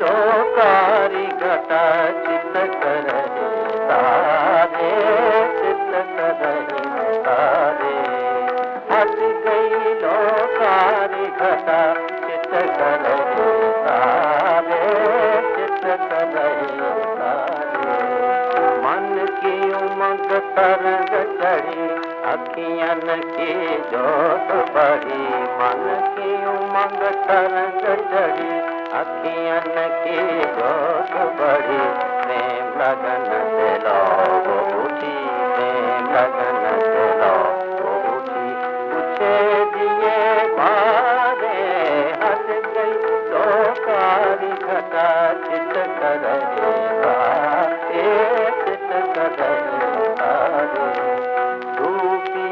लोकारी घटा चित कर तारे चित तारे हट गई लोकारी घटा चित कर तारे चित कर तारे मन की उमंग तरंग चढ़ी अखियन की जोत बढ़ी मन की उमंग तरंग चढ़ी अखियन की जोत बढ़ी प्रेम लगन वो उठी प्रेम लगन वो उठी। पूछे दिए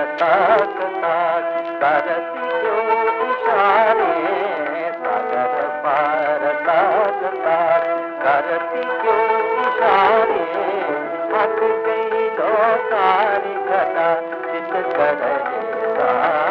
पार तक तक करती जो इशारे सागर पार तक तक करती जो इशारे हट गई दो तारी घटा चित कर